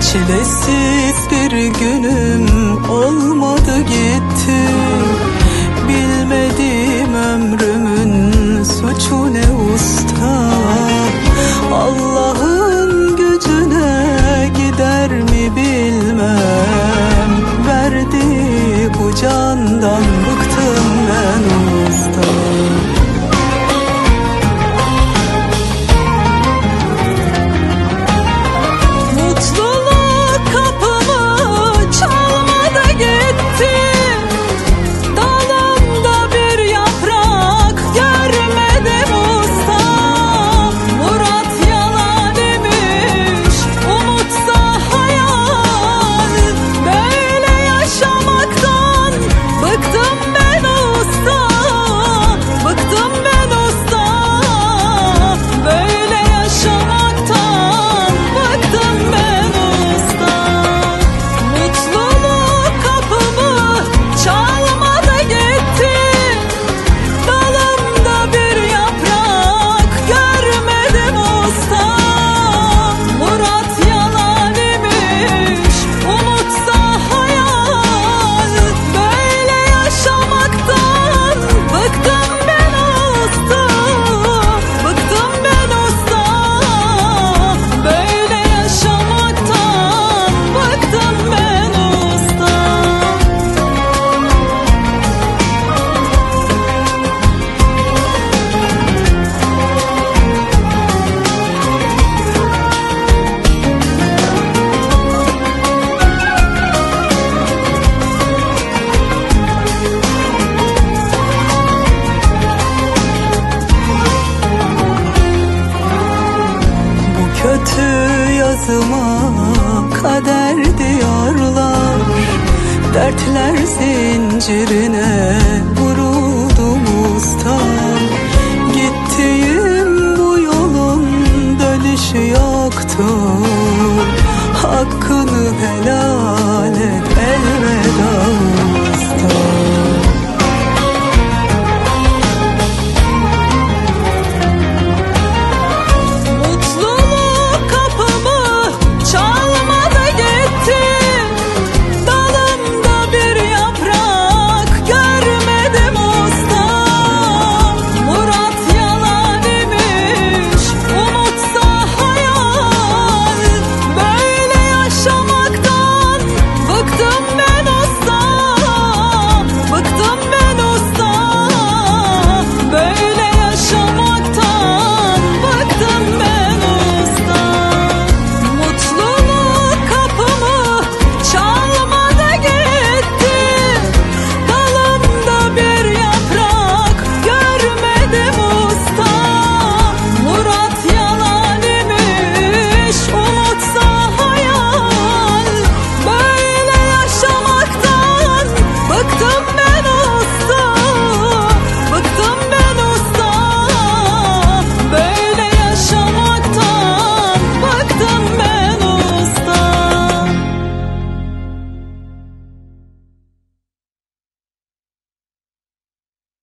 Çilesiz bir günüm olmadı gitti 손을 Batıma kader diyorlar. Dertler zincirine vuruldum usta. Gittiğim bu yolun dönüşü yoktur. Hakkını helal